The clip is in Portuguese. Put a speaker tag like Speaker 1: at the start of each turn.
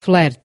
Speaker 1: flerte